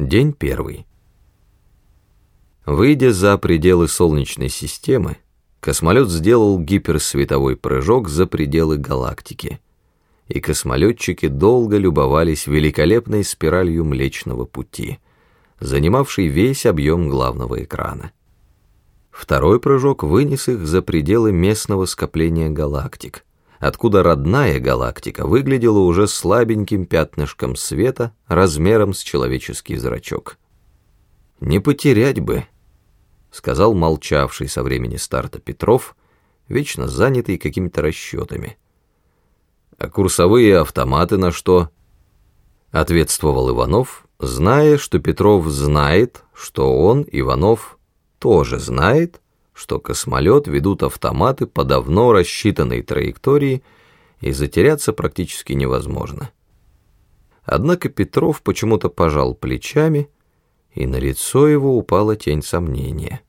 День первый. Выйдя за пределы Солнечной системы, космолет сделал гиперсветовой прыжок за пределы галактики, и космолетчики долго любовались великолепной спиралью Млечного Пути, занимавшей весь объем главного экрана. Второй прыжок вынес их за пределы местного скопления галактик — откуда родная галактика выглядела уже слабеньким пятнышком света размером с человеческий зрачок. «Не потерять бы», — сказал молчавший со времени старта Петров, вечно занятый какими-то расчетами. «А курсовые автоматы на что?» — ответствовал Иванов, зная, что Петров знает, что он, Иванов, тоже знает, что космолет ведут автоматы по давно рассчитанной траектории, и затеряться практически невозможно. Однако Петров почему-то пожал плечами, и на лицо его упала тень сомнения.